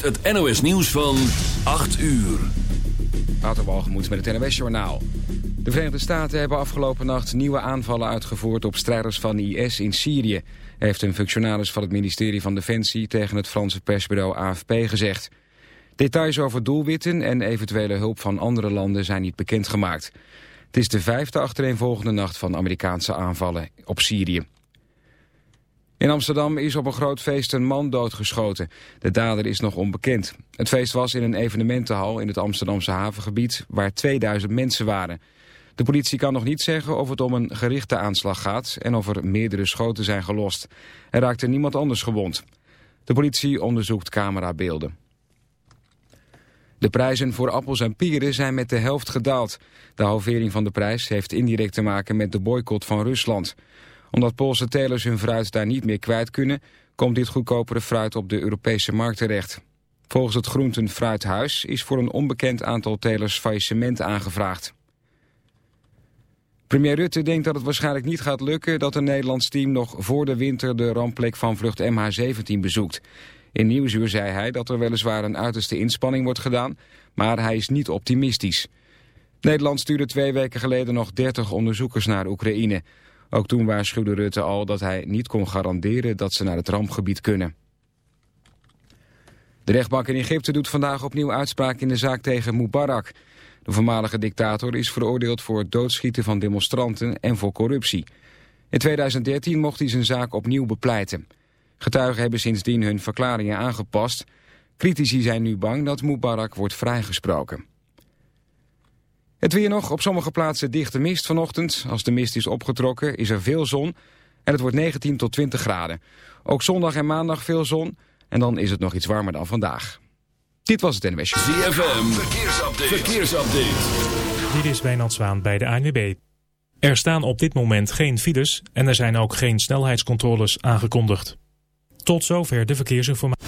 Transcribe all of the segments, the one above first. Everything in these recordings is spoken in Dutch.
het NOS nieuws van 8 uur. Waterwalgemoed met het NOS Journaal. De Verenigde Staten hebben afgelopen nacht nieuwe aanvallen uitgevoerd op strijders van IS in Syrië, heeft een functionaris van het ministerie van Defensie tegen het Franse persbureau AFP gezegd. Details over doelwitten en eventuele hulp van andere landen zijn niet bekendgemaakt. Het is de vijfde achtereenvolgende nacht van Amerikaanse aanvallen op Syrië. In Amsterdam is op een groot feest een man doodgeschoten. De dader is nog onbekend. Het feest was in een evenementenhal in het Amsterdamse havengebied... waar 2000 mensen waren. De politie kan nog niet zeggen of het om een gerichte aanslag gaat... en of er meerdere schoten zijn gelost. Er raakte niemand anders gewond. De politie onderzoekt camerabeelden. De prijzen voor appels en pieren zijn met de helft gedaald. De halvering van de prijs heeft indirect te maken met de boycott van Rusland omdat Poolse telers hun fruit daar niet meer kwijt kunnen... komt dit goedkopere fruit op de Europese markt terecht. Volgens het Groentenfruithuis is voor een onbekend aantal telers faillissement aangevraagd. Premier Rutte denkt dat het waarschijnlijk niet gaat lukken... dat een Nederlands team nog voor de winter de rampplek van vlucht MH17 bezoekt. In Nieuwsuur zei hij dat er weliswaar een uiterste inspanning wordt gedaan... maar hij is niet optimistisch. Nederland stuurde twee weken geleden nog 30 onderzoekers naar Oekraïne... Ook toen waarschuwde Rutte al dat hij niet kon garanderen dat ze naar het rampgebied kunnen. De rechtbank in Egypte doet vandaag opnieuw uitspraak in de zaak tegen Mubarak. De voormalige dictator is veroordeeld voor het doodschieten van demonstranten en voor corruptie. In 2013 mocht hij zijn zaak opnieuw bepleiten. Getuigen hebben sindsdien hun verklaringen aangepast. Critici zijn nu bang dat Mubarak wordt vrijgesproken. Het weer nog, op sommige plaatsen dichte mist vanochtend. Als de mist is opgetrokken is er veel zon en het wordt 19 tot 20 graden. Ook zondag en maandag veel zon en dan is het nog iets warmer dan vandaag. Dit was het NWS. ZFM, verkeersupdate. verkeersupdate. Dit is Wijnand Zwaan bij de ANWB. Er staan op dit moment geen files en er zijn ook geen snelheidscontroles aangekondigd. Tot zover de verkeersinformatie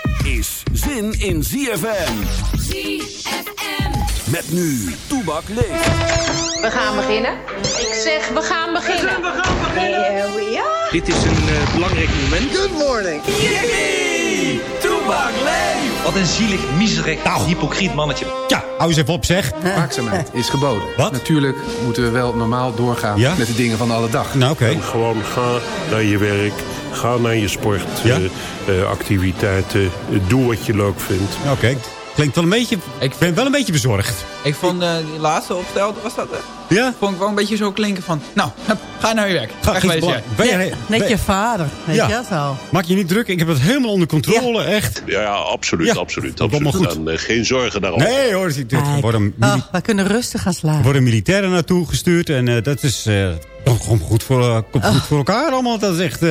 Is zin in ZFM. ZFM. Met nu, Toebak leeft. We gaan beginnen. Ik zeg, we gaan beginnen. We gaan beginnen. Here we are. Dit is een uh, belangrijk moment. Good morning. Yippie! Toebak leeft. Wat een zielig, miserig, nou. hypocriet mannetje. Ja, hou eens even op zeg. Waakzaamheid is geboden. Wat? Natuurlijk moeten we wel normaal doorgaan ja? met de dingen van alle dag. Nou, oké. Okay. Gewoon ga naar je werk. Ga naar je sportactiviteiten. Ja? Uh, activiteiten. doe wat je leuk vindt. Oké. Okay. Klinkt wel een beetje... Ik ben wel een beetje bezorgd. Ik vond uh, die laatste opstel, was dat het? Ja? Vond ik wel een beetje zo klinken van... Nou, ga naar je werk. Ga. Ben je, net je vader, weet ja. je zo. Maak je niet druk, ik heb het helemaal onder controle, echt. Ja, ja absoluut, ja. absoluut. absoluut. Goed. Dan, uh, geen zorgen daarover. Nee hoor, dit worden oh, we kunnen rustig gaan slapen. Er worden militairen naartoe gestuurd en uh, dat is komt goed, voor, komt goed oh. voor elkaar allemaal. Dat is echt...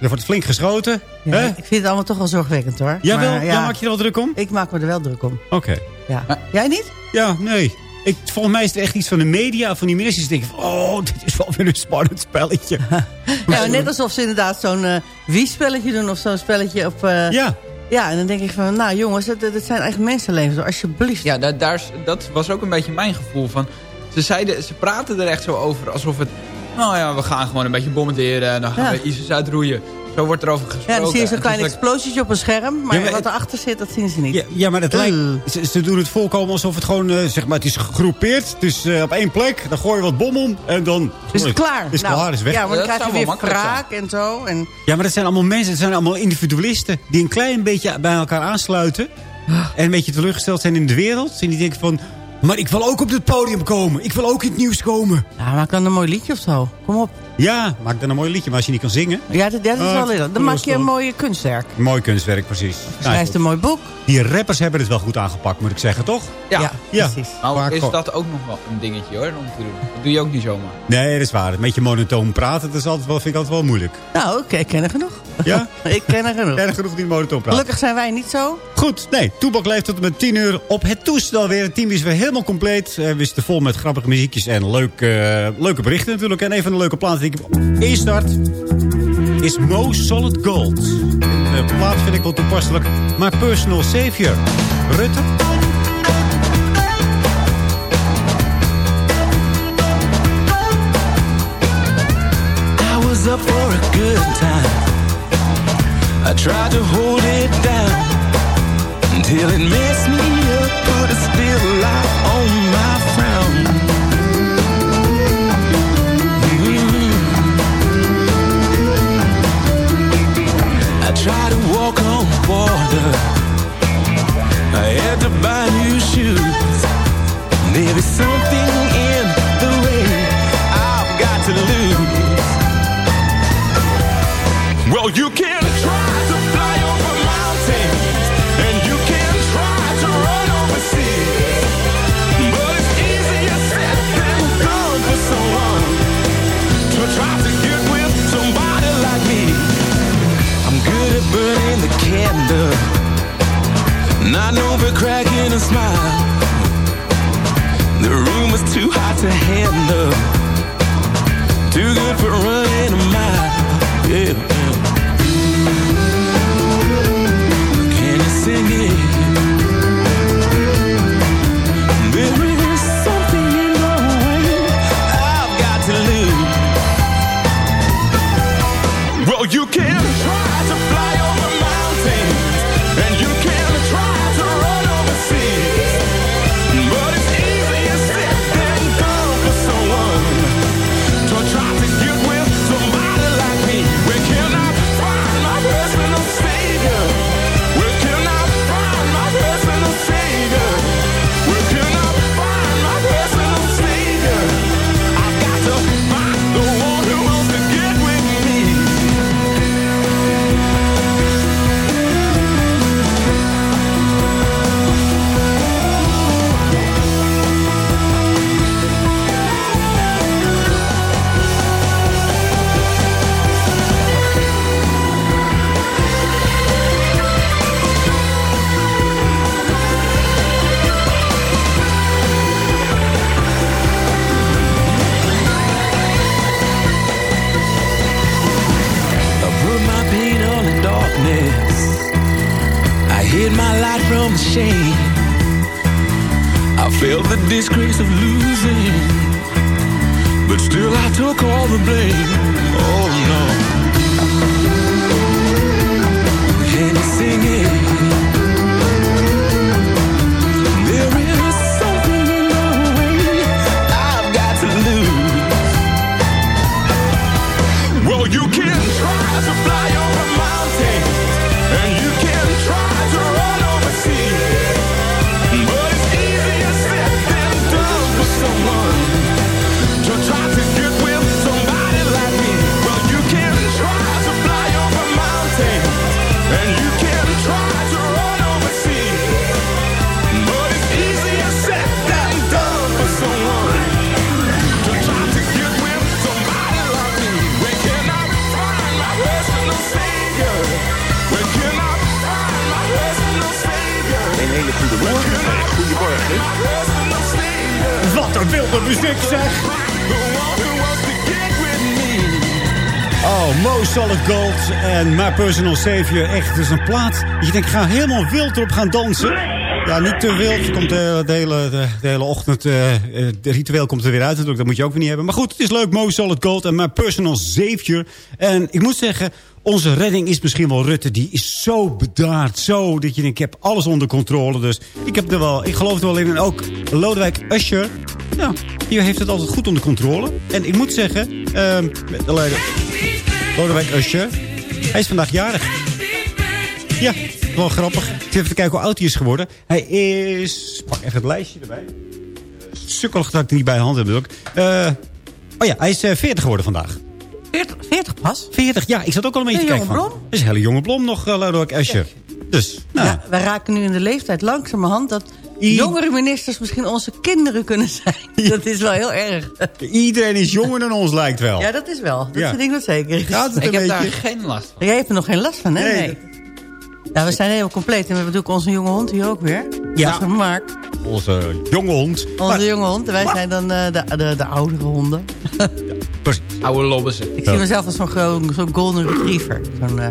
Er wordt flink geschoten. Ja, ik vind het allemaal toch wel zorgwekkend hoor. Jawel? Maar, ja, maak je er wel druk om? Ik maak me er wel druk om. Oké. Ja. Jij niet? Ja, nee. Ik, volgens mij is het echt iets van de media, van die ministers. Die denken van, oh, dit is wel weer een spannend spelletje. ja, net alsof ze inderdaad zo'n uh, wie-spelletje doen of zo'n spelletje op... Uh, ja. Ja, en dan denk ik van, nou jongens, dat, dat zijn echt mensenlevens, alsjeblieft. Ja, dat, daar, dat was ook een beetje mijn gevoel van... Ze, zeiden, ze praten er echt zo over alsof het nou ja, we gaan gewoon een beetje bombarderen en dan gaan we ISIS uitroeien. Zo wordt er over gesproken. Ja, dan zie je zo'n klein explosietje op een scherm. Maar, ja, wat erachter zit, dat zien ze niet. Ja, ja maar het lijkt, ze, doen het voorkomen alsof het gewoon, uh, zeg maar, het is gegroepeerd. Het is uh, op één plek. Dan gooi je wat bom om en dan... Is het klaar? Is nou, klaar, is weg. Ja, maar dan krijg je weer wraak en zo. En... Ja, maar dat zijn allemaal mensen, het zijn allemaal individualisten. Die een klein beetje bij elkaar aansluiten. En een beetje teleurgesteld zijn in de wereld. En die denken van... Maar ik wil ook op het podium komen. Ik wil ook in het nieuws komen. Ja, maak dan een mooi liedje of zo. Kom op. Ja, maak dan een mooi liedje. Maar als je niet kan zingen... Ja, dat, dat is uh, wel leuk. Dan maak je een mooie kunstwerk. Mooi kunstwerk, precies. Schrijf nou, een mooi boek. Die rappers hebben het wel goed aangepakt, moet ik zeggen, toch? Ja, ja, precies. Nou, is dat ook nog wel een dingetje hoor, om te doen. Dat doe je ook niet zomaar. Nee, dat is waar. Een beetje monotoon praten, dat is altijd wel, vind ik altijd wel moeilijk. Nou, ik ken er genoeg. Ja? ik ken er genoeg. ken er genoeg die monotoon praten. Gelukkig zijn wij niet zo. Goed, nee. Toebak leeft tot met 10 uur op het toestel weer. Het team is weer helemaal compleet. Uh, we zitten vol met grappige muziekjes en leuke, uh, leuke berichten natuurlijk. En een van de leuke plaatsen ik instart is Mo Solid Gold. De plaat vind ik wel toepasselijk. Personal Savior. Rutte. I was up for a good time. I tried to hold it down. Until it messed me up. Put a still light on water. I had to buy new shoes. Maybe something in the way I've got to lose. Well, you can cracking a smile. The room was too hot to handle. Too good for running a mile. Yeah. Personal Savior. Echt, het is een plaat. Je denkt, ik ga helemaal wild erop gaan dansen. Ja, niet te wild. Komt de, de, hele, de, de hele ochtend, eh, eh, de ritueel komt er weer uit natuurlijk. Dat moet je ook weer niet hebben. Maar goed, het is leuk. Mo Solid Gold en My Personal Savior. En ik moet zeggen, onze redding is misschien wel Rutte. Die is zo bedaard. Zo dat je denkt, ik heb alles onder controle. Dus ik, heb er wel, ik geloof er wel in. En ook Lodewijk Usher. Ja, die heeft het altijd goed onder controle. En ik moet zeggen, leider- Lodewijk Usher. Hij is vandaag jarig. Ja, wel grappig. Ik even te kijken hoe oud hij is geworden. Hij is... Pak even het lijstje erbij. Sukkelig dat ik niet bij de hand heb natuurlijk. Eh, oh ja, hij is eh, 40 geworden vandaag. 40, 40 pas? 40, ja. Ik zat ook al een beetje te kijken jonge van. blom? Dat is een hele jonge blom nog, uh, Lodewijk Usher. Dus, nou, Ja, wij raken nu in de leeftijd langzamerhand dat jongere ministers misschien onze kinderen kunnen zijn. Dat is wel heel erg. iedereen is jonger dan ons, lijkt wel. Ja, dat is wel. Dat Ja. vind ik wel zeker. Gaat het Ik een heb daar geen last van. Jij hebt er nog geen last van, hè? Nee, Nee. Ja, we zijn helemaal compleet. En we hebben natuurlijk onze jonge hond hier ook weer. Ja. Mark, Onze jonge hond. onze Maar- jonge hond. En wij zijn dan eh, de, de, de oudere honden. Precies. Oude lobbessen. Ik zie mezelf als zo'n zo'n golden retriever. Zo'n eh,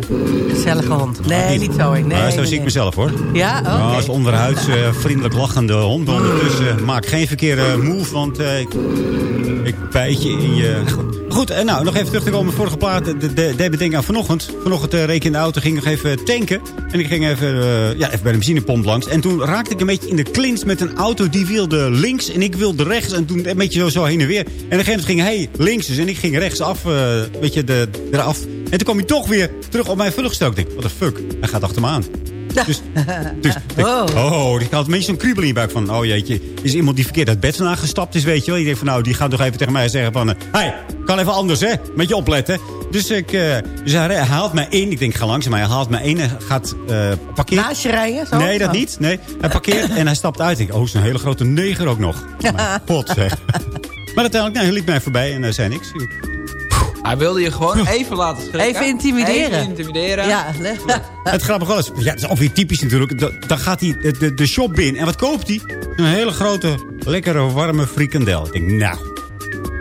gezellige hond. Nee, niet zo. Nee, Maar zo nee, zie ik nee. mezelf, hoor. Ja? Oké. Nou, als onderhuids eh, vriendelijk lachende hond. Ondertussen maak geen verkeerde move, want eh, ik, ik bijt je in je... Goed, Goed en nou, nog even terug te komen. Vorige plaat de, de, deed me denken aan vanochtend. Vanochtend uh, ik in de auto, ging nog even tanken. En ik ging even, eh, ja, even bij de benzinepomp langs. En toen raakte ik een beetje in de klins met een auto. Die wilde links en ik wilde rechts. En toen een beetje zo, zo heen en weer. En moment ging hij links dus. En ik ging rechts af, eh weet je, de, eraf. En toen kwam hij toch weer terug op mijn vluchtstrook. Ik denk, wat de fuck. Hij gaat achter me aan. Dus, dus ik denk, oh, die had een beetje zo'n kriebel in je buik van... oh jeetje, is iemand die verkeerd uit bed vandaan gestapt is, weet je wel. Je denkt van, nou, die gaat toch even tegen mij zeggen van... hé, hey, kan even anders, hè? Met je opletten. Dus, ik, eh, dus hij haalt mij in. Ik denk, ga langzaam, hij haalt mij in en gaat uh, parkeren. Naast je rijden? Zo? Nee, dat Zo. niet. Nee, hij parkeert en hij stapt uit. Ik denk, oh, is een hele grote neger ook nog. Pot zeg. Maar uiteindelijk, nou, hij liep mij voorbij en hij zei niks. Hij wilde je gewoon even laten schrikken. Even intimideren. Even intimideren. Ja, Het grappige was, ja, het is ook weer typisch natuurlijk. Da- Dan gaat hij de, de, de shop binnen. En wat koopt hij? Een hele grote, lekkere, warme frikandel. Ik denk, nou,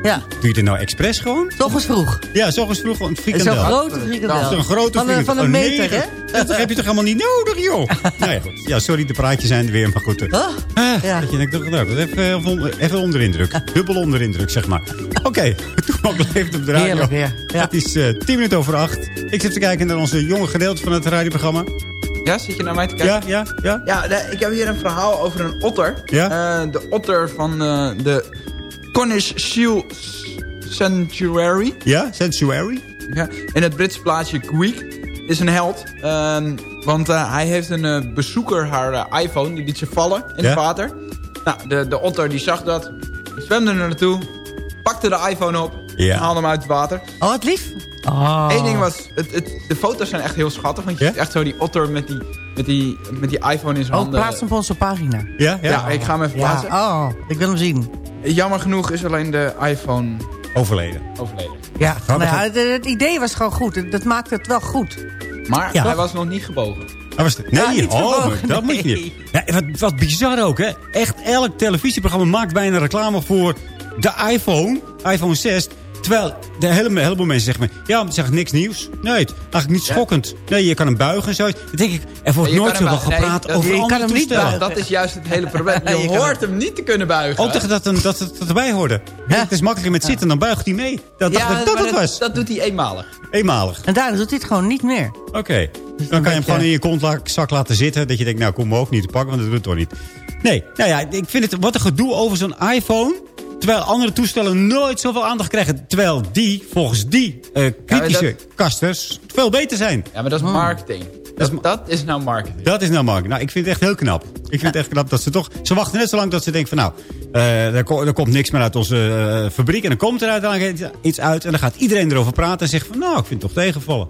ja. doe je dit nou expres gewoon? Toch eens vroeg. Ja, zo eens vroeg een frikandel. Zo'n grote frikandel. Zo'n grote Van een- frikandel. van een Oh, meter, nee, hè? Dat heb je toch helemaal niet nodig, joh? nou ja, goed. Ja, sorry, de praatjes zijn er weer, maar goed. eh. Ah, ja. Dat je denkt, nou, dat even, even, onder, indruk. Dubbel onder indruk, zeg maar. Oké, toen ook leeft op de radio. Heerlijk weer. Ja. Het is eh, tien minuten over acht. Ik zit te kijken naar onze jonge gedeelte van het radioprogramma. Ja, zit je naar mij te kijken? Ja, ja, ja. Ja, ik heb hier een verhaal over een otter. Ja? Eh, de otter van eh, de Cornish Seal Sanctuary. Ja, Sanctuary. Ja, in het Britse plaatsje Greek is een held. ehm, want eh, hij heeft een eh, bezoeker haar eh, iPhone, die liet ze vallen in Ja? het water. Nou, de, de otter die zag dat, zwemde er naartoe, pakte de iPhone op Ja. en haalde hem uit het water. Oh, wat lief. Oh. Eén ding was, het, het, de foto's zijn echt heel schattig. Want je Ja? ziet echt zo die otter met die, met die, met die iPhone in zijn Oh, handen. plaats hem op onze pagina. Ja, ja. Ja, ik ga hem even plaatsen. Oh, ik wil hem zien. Jammer genoeg is alleen de iPhone Overleden. overleden. Ja, nou ja, het, het idee was gewoon goed. Dat maakte het wel goed. Maar Ja. hij was nog niet gebogen. Dat was. Nee, Ja, niet oh, dat nee. moet je. Ja, wat, wat bizar ook, hè. Echt elk televisieprogramma maakt bijna reclame voor de iPhone. iPhone 6. Terwijl de hele, heleboel mensen zeggen... me, Ja, maar het is niks nieuws. Nee, het is eigenlijk niet schokkend. Nee, je kan hem buigen en zo. Dan denk ik, er wordt nooit hem zoveel nee, gepraat dat- over je andere kan hem niet buigen. Dat is juist het hele probleem. Je, Je hoort hem niet te kunnen buigen. Ook dacht dat, een, dat het erbij hoorde. Het is makkelijker met zitten, dan buigt hij mee. Dat dacht ja, ik dat het was. Dat doet hij eenmalig. Eenmalig. En daardoor doet hij het gewoon niet meer. Oké. Dan kan je hem gewoon in je kontzak laten zitten. Dat je denkt, nou, kom me ook niet te pakken, want dat doet het toch niet. Nee, nou ja, ik vind het, wat een gedoe over zo'n iPhone. Terwijl andere toestellen nooit zoveel aandacht krijgen. Terwijl die, volgens die eh, kritische Ja, kasters, veel beter zijn. Ja, maar dat is marketing. Dat, is dat is nou marketing. Dat is nou Mark. Nou, ik vind het echt heel knap. Ik vind het echt knap dat ze toch... Ze wachten net zo lang dat ze denken van nou... eh, er, ko- er komt niks meer uit onze eh, fabriek. En dan komt er uiteindelijk iets uit. En dan gaat iedereen erover praten. En zegt van nou, ik vind het toch tegenvallen.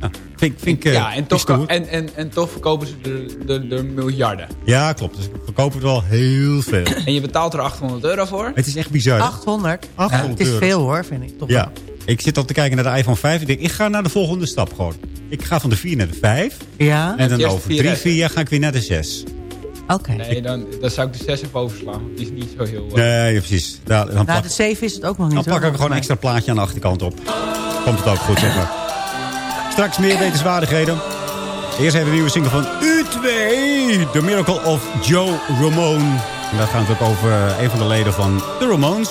Nou, vind, vind ik, ja, eh, en toch, en, en, en toch verkopen ze de, de, de miljarden. Ja, klopt. Dus ik verkopen het wel heel veel. en je betaalt er 800 euro voor? Het is echt bizar. 800? ja, het is veel hoor, vind ik. toch. ja. Ik zit al te kijken naar de iPhone 5. Ik denk, ik ga naar de volgende stap gewoon. Ik ga van de 4 naar de 5. Ja. En dan over 3, 4 ga ik weer naar de 6. Oké. Nee, dan, dan zou ik de 6 even overslaan. Die is niet zo heel... Eh, nee, precies. Daar, dan nou, de 7 is het ook nog niet. Dan pak ik gewoon een extra plaatje aan de achterkant op. Komt het ook goed, zeg maar. Straks meer wetenswaardigheden. Eerst even een nieuwe single van U2. The Miracle of Joe Ramone. En gaan gaat het ook over eh, een van de leden van de Ramones.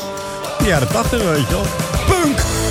De dat 80, weet je wel. Punk!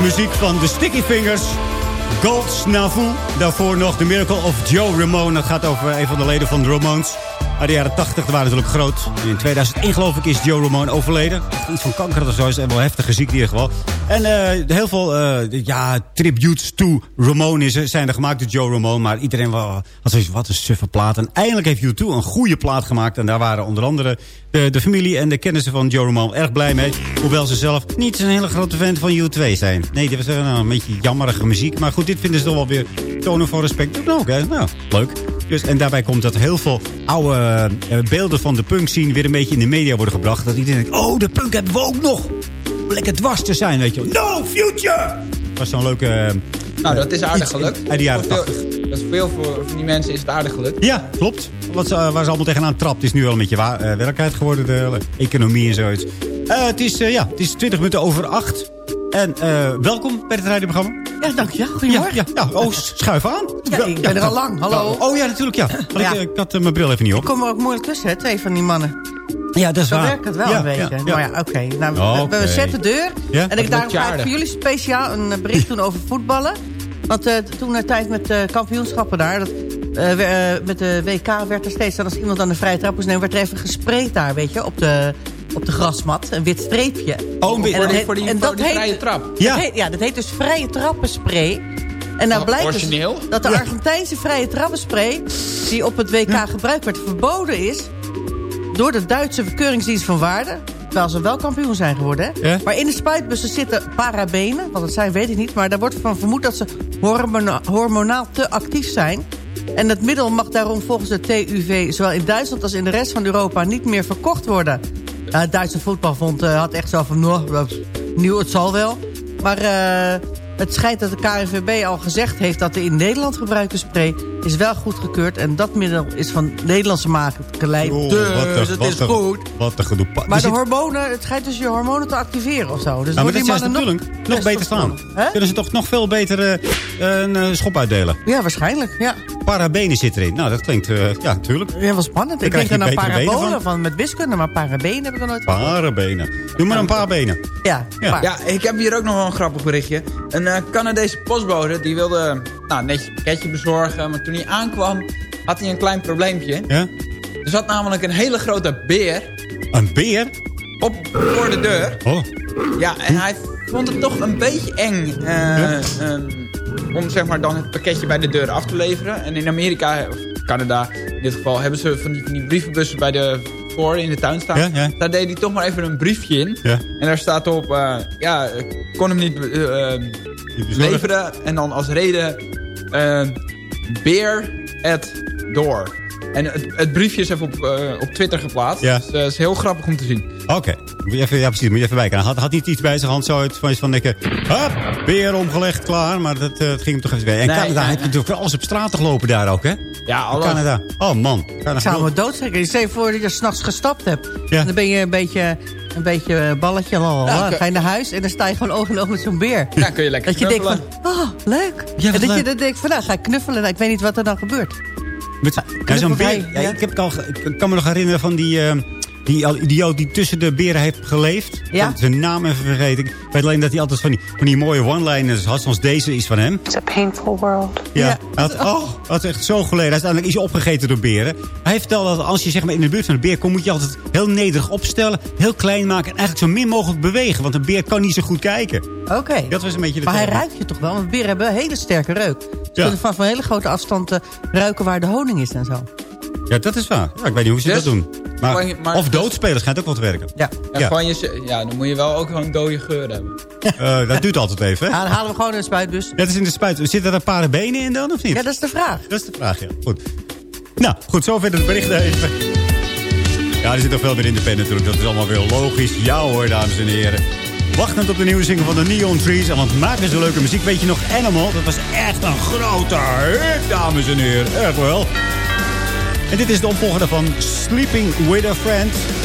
Muziek van de Sticky Fingers. Gold Snavu. Daarvoor nog The Miracle of Joe Ramone. Dat gaat over een van de leden van de Ramones. Uit de jaren 80 waren natuurlijk groot. In 2001 geloof ik is Joe Ramone overleden. Iets van kanker of zo. Is wel heftige ziekte in ieder geval. En uh, heel veel uh, ja, tributes to Ramone zijn er gemaakt door Joe Ramone. Maar iedereen was zoiets, wat een suffe plaat. En eindelijk heeft U2 een goede plaat gemaakt. En daar waren onder andere de, de familie en de kennissen van Joe Ramone erg blij mee. Hoewel ze zelf niet zo'n hele grote fan van U2 zijn. Nee, dit was nou, een beetje jammerige muziek. Maar goed, dit vinden ze toch wel weer tonen van respect. Nou, oké, nou, leuk. Dus, en daarbij komt dat heel veel oude uh, beelden van de punk scene weer een beetje in de media worden gebracht. Dat iedereen denkt, oh, de punk hebben we ook nog. Lekker dwars te zijn, weet je No future! Dat was zo'n leuke... Uh, nou, dat is aardig gelukt. Uit de jaren 80. Dat is veel voor, voor die mensen is het aardig gelukt. Ja, klopt. Wat, uh, waar ze allemaal tegenaan trapt is nu wel een beetje waar, uh, werkelijkheid geworden. De economie en zoiets. Uh, het, is, ja, het is 20 minuten over 8. En welkom bij het radioprogramma. Ja, dank je. Goedemorgen. Ja, ja, ja. Oh, schuif aan. Ja, ik ben er al lang. Hallo. Oh ja, natuurlijk, ja. ja. Ik, ik, had mijn bril even niet op. Ik kom er ook moeilijk tussen, hè, twee van die mannen. Ja, dat is Zo waar. werkt het wel een beetje. Maar ja, oké. Okay. Nou, we, zetten de deur. Ja? En ik daarom ga ik voor jullie speciaal een bericht doen over voetballen. Want uh, toen de tijd met uh, kampioenschappen daar... Dat, uh, we, met de WK werd er steeds... dan als iemand aan de vrije trap moest nemen... werd er even gespreid daar, weet je, op de, op de grasmat. Een wit streepje. Oh, wit- En Voor dat die, voor die, en dat die heet- vrije trap. Ja. Dat heet, ja, dat heet dus vrije trappenspray. En nou blijkt dus dat de Argentijnse vrije trappenspray... die op het WK gebruikt werd, verboden is... door de Duitse Verkeuringsdienst van Waarde... terwijl ze wel kampioen zijn geworden. Hè? Ja. Maar in de spuitbussen zitten parabenen. Wat het zijn, weet ik niet. Maar daar wordt van vermoed dat ze hormona- hormonaal te actief zijn. En het middel mag daarom volgens de TUV... zowel in Duitsland als in de rest van Europa niet meer verkocht worden. Nou, het Duitse voetbalbond eh, had echt zo van... Nou, nieuw, het zal wel. Maar eh, het schijnt dat de KNVB al gezegd heeft... dat de in Nederland gebruikte spray is wel goedgekeurd. En dat middel is van Nederlandse makelij. Oh, dus wat een- het wat is goed. Wat een gedoe. Maar de hormonen, het schijnt dus je hormonen te activeren of zo. Dus maar dat ze mannen natuurlijk nog beter staan. Kunnen ze toch nog veel beter eh, een eh, schop uitdelen. Ja, waarschijnlijk. Ja, Parabenen zit erin. Nou, dat klinkt... eh, ja, natuurlijk. ja wat spannend. Dan Ik denk je aan parabolen van. van. met wiskunde, maar parabenen heb ik nog nooit. Parabenen. Doe maar een paar benen. Ja, Ja. Ja, ik heb hier ook nog wel een grappig berichtje. Een eh, Canadese postbode die wilde nou, netjes een pakketje bezorgen. Maar toen hij aankwam had hij een klein probleempje. Ja? Er zat namelijk een hele grote beer Een beer? op voor de deur. Oh. Ja, en hij vond het toch een beetje eng eh, ehm, om zeg maar dan het pakketje bij de deur af te leveren. En in Amerika, of Canada in dit geval, hebben ze van die, van die brievenbussen bij de voor in de tuin staan. Ja, ja. Daar deed hij toch maar even een briefje in. Ja. En daar staat op, eh, ja, ik kon hem niet eh, leveren. En dan als reden, beer at door. En het, het briefje is even op, eh, op Twitter geplaatst. Ja. Dus dat is heel grappig om te zien. Oké. Moet je even, ja, precies. Moet je even bijkijken. Hij had, had niet iets bij zijn hand zo uit van, van denken... Hup, beer omgelegd, klaar. Maar dat, eh, het ging hem toch even bij. En Nee, Canada nee, heeft nee. natuurlijk alles op straat gelopen daar ook, hè? Ja, alles. Canada. Oh, man. Ik Canada. zou me doodschrikken. Stel je voor dat je s'nachts gestapt hebt. Ja. En dan ben je een beetje, een beetje eh, balletje. dan oké. ga je naar huis en dan sta je gewoon oog in oog met zo'n beer. Ja, kun je lekker Dat je denkt van, oh, leuk. Ja, en dat leuk. je dan denkt van, nou, ga ik knuffelen. Nou, ik weet niet wat er dan gebeurt. Met, ja, zo'n beer. Ja, ik, heb al, ik kan me nog herinneren van die, eh, die al- idioot die tussen de beren heeft geleefd. Ja. zijn naam even vergeten. Ik weet alleen dat hij altijd van die, van die mooie one-liners had. Zoals deze is van hem. It's a painful world. Ja, Ja. Hij had, oh, hij had echt zo geleden. Uiteindelijk is hij opgegeten door beren. Hij vertelde dat als je zeg maar, in de buurt van een beer komt... moet je altijd heel nederig opstellen, heel klein maken... en eigenlijk zo min mogelijk bewegen. Want een beer kan niet zo goed kijken. Oké. Dat was een beetje de Maar hij ruikt je toch wel? Want beren hebben een hele sterke reuk. Ze Ja. kunnen van, van hele grote afstand eh, ruiken waar de honing is en zo. Ja, dat is waar. Ja, ik weet niet hoe ze Dus? dat doen. Maar, maar- of doodspelen schijnt ook wel te werken. Ja. Ja, Ja. Van je, ja, dan moet je wel ook gewoon een dode geur hebben. Eh, dat duurt altijd even, hè? Ja, dan halen we gewoon een spuitbus. Dat is in de spuit. Zitten er een paar benen in dan, of niet? Ja, dat is de vraag. Dat is de vraag, ja. Goed. Nou, goed, zover het bericht even. Ja, er zit nog veel meer in de pen natuurlijk. Dat is allemaal weer logisch. Ja hoor, dames en heren. Wachtend op de nieuwe single van de Neon Trees. En want maken ze leuke muziek. Weet je nog, Animal? Dat was echt een grote hit, dames en heren. Echt wel. En dit is de opvolger van Sleeping With A Friend.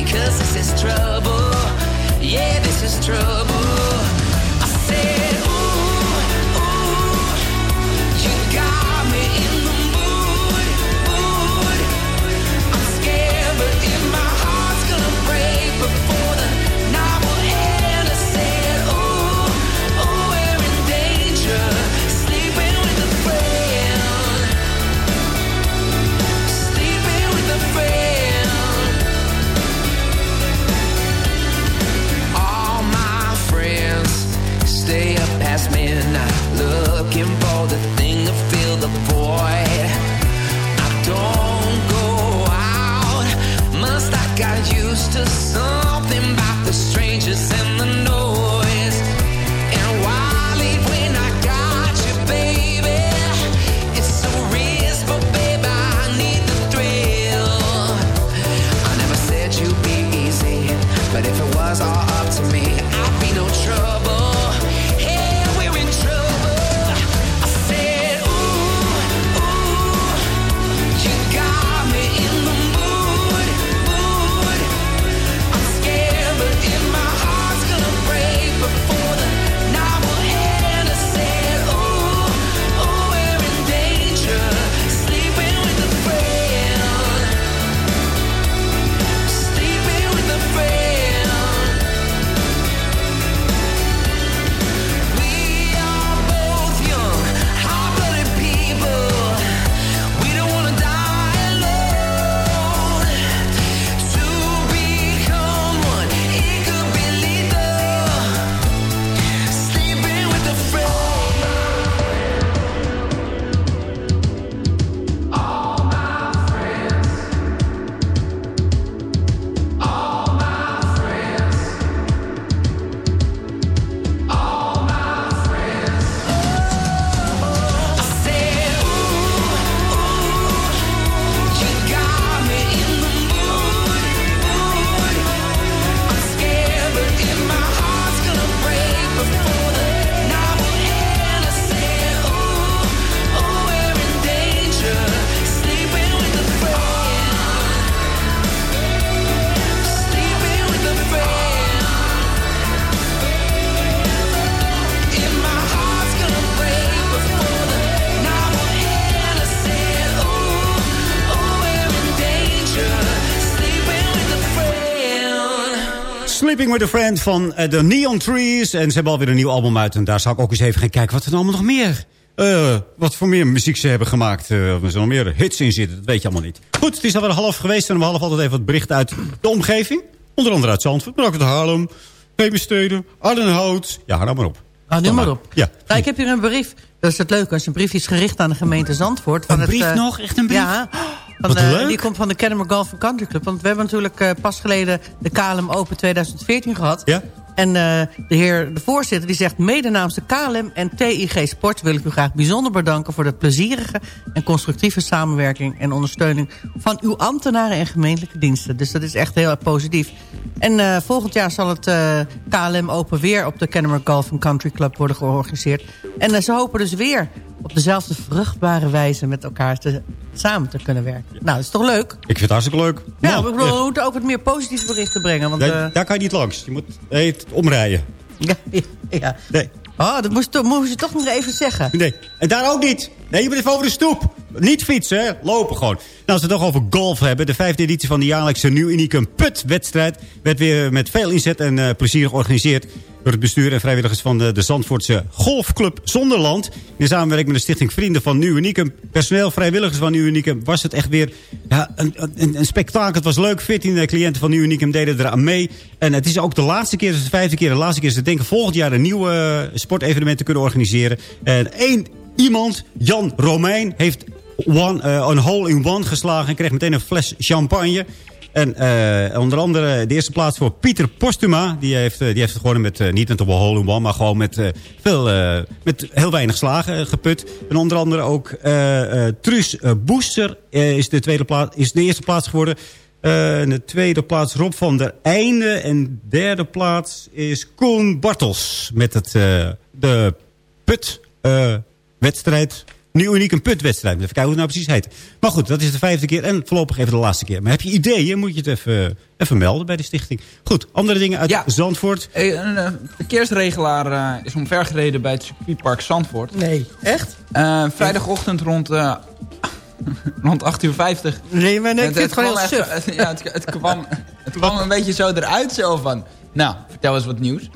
Cause this is trouble, yeah, this is trouble. To something Sleeping with a Friend van eh, de Neon Trees. En ze hebben alweer een nieuw album uit. En daar zou ik ook eens even gaan kijken wat er allemaal nog meer... eh, wat voor meer muziek ze hebben gemaakt. eh, of er nog meer hits in zitten. Dat weet je allemaal niet. Goed, het is alweer half geweest. En we half altijd even wat berichten uit de omgeving. Onder andere uit Zandvoort. Maar ook uit Haarlem. Ardenhout. Ja, hou nou maar op. Ah, noem maar op. Ja. Nou, ik heb hier een brief. Dat is het leuke. Als een brief is gericht aan de gemeente Zandvoort. Van Een het, brief nog? Echt een brief? Ja. Van, eh. Die komt van de Kennemer Golf Country Club. Want we hebben natuurlijk eh, pas geleden de KLM Open 2014 gehad. Ja. En eh, de heer, de voorzitter, die zegt... mede namens de KLM en TIG Sport wil ik u graag bijzonder bedanken... voor de plezierige en constructieve samenwerking en ondersteuning... van uw ambtenaren en gemeentelijke diensten. Dus dat is echt heel erg positief. En volgend jaar zal het eh, KLM Open weer op de Kennemer Golf Country Club worden georganiseerd. En ze hopen dus weer op dezelfde vruchtbare wijze met elkaar te, samen te kunnen werken. Nou, dat is toch leuk? Ik vind het hartstikke leuk. Ja, Nou, ik bedoel, we moeten ook wat meer positieve berichten brengen. Want, Daar, eh, daar kan je niet langs. Je moet nee, omrijden. ja, ja, ja. Nee. Oh, dat moest, moest je toch nog even zeggen. Nee. En daar ook niet. Nee, je moet even over de stoep. Niet fietsen, lopen gewoon. Nou, als we het toch over golf hebben. De vijfde editie van de jaarlijkse Nieuw Unicum Put-wedstrijd... werd weer met veel inzet en eh, plezier georganiseerd... door het bestuur en vrijwilligers van de, de Zandvoortse Golfclub Zonderland. In samenwerking met de stichting Vrienden van Nieuw Unicum. Personeel, vrijwilligers van Nieuw Unicum... was het echt weer ja, een, een, een spektakel. Het was leuk. 14 cliënten van Nieuw Unicum deden eraan mee. En het is ook de laatste keer, de vijfde keer... de laatste keer ze denken volgend jaar een nieuw eh, sportevenement te kunnen organiseren. En één iemand, Jan Romein, heeft eh, een hole in one geslagen... en kreeg meteen een fles champagne... En eh, onder andere de eerste plaats voor Pieter Postuma. Die heeft, eh, die heeft gewonnen met, niet met een hole in one, maar gewoon met, veel, met heel weinig slagen geput. En onder andere ook Truus Boester eh, is, de tweede plaats, is de eerste plaats geworden. En de tweede plaats Rob van der Einde. En derde plaats is Koen Bartels. Met het, de put-wedstrijd. Nieuw uniek een putwedstrijd. Even kijken hoe het nou precies heet. Maar goed, dat is de vijfde keer en voorlopig even de laatste keer. Maar heb je ideeën, moet je het even, even melden bij de stichting. Goed, andere dingen uit Ja. Zandvoort. Eh, Een eh, verkeersregelaar eh, is omvergereden bij het circuitpark Zandvoort. Nee, echt? Eh, vrijdagochtend rond, eh rond 8 uur 50. Nee, maar nee, ik vind het gewoon kwam heel echt- suf. het- Ja, het, het, kwam, het kwam een beetje zo eruit zo van... Nou, vertel eens wat nieuws.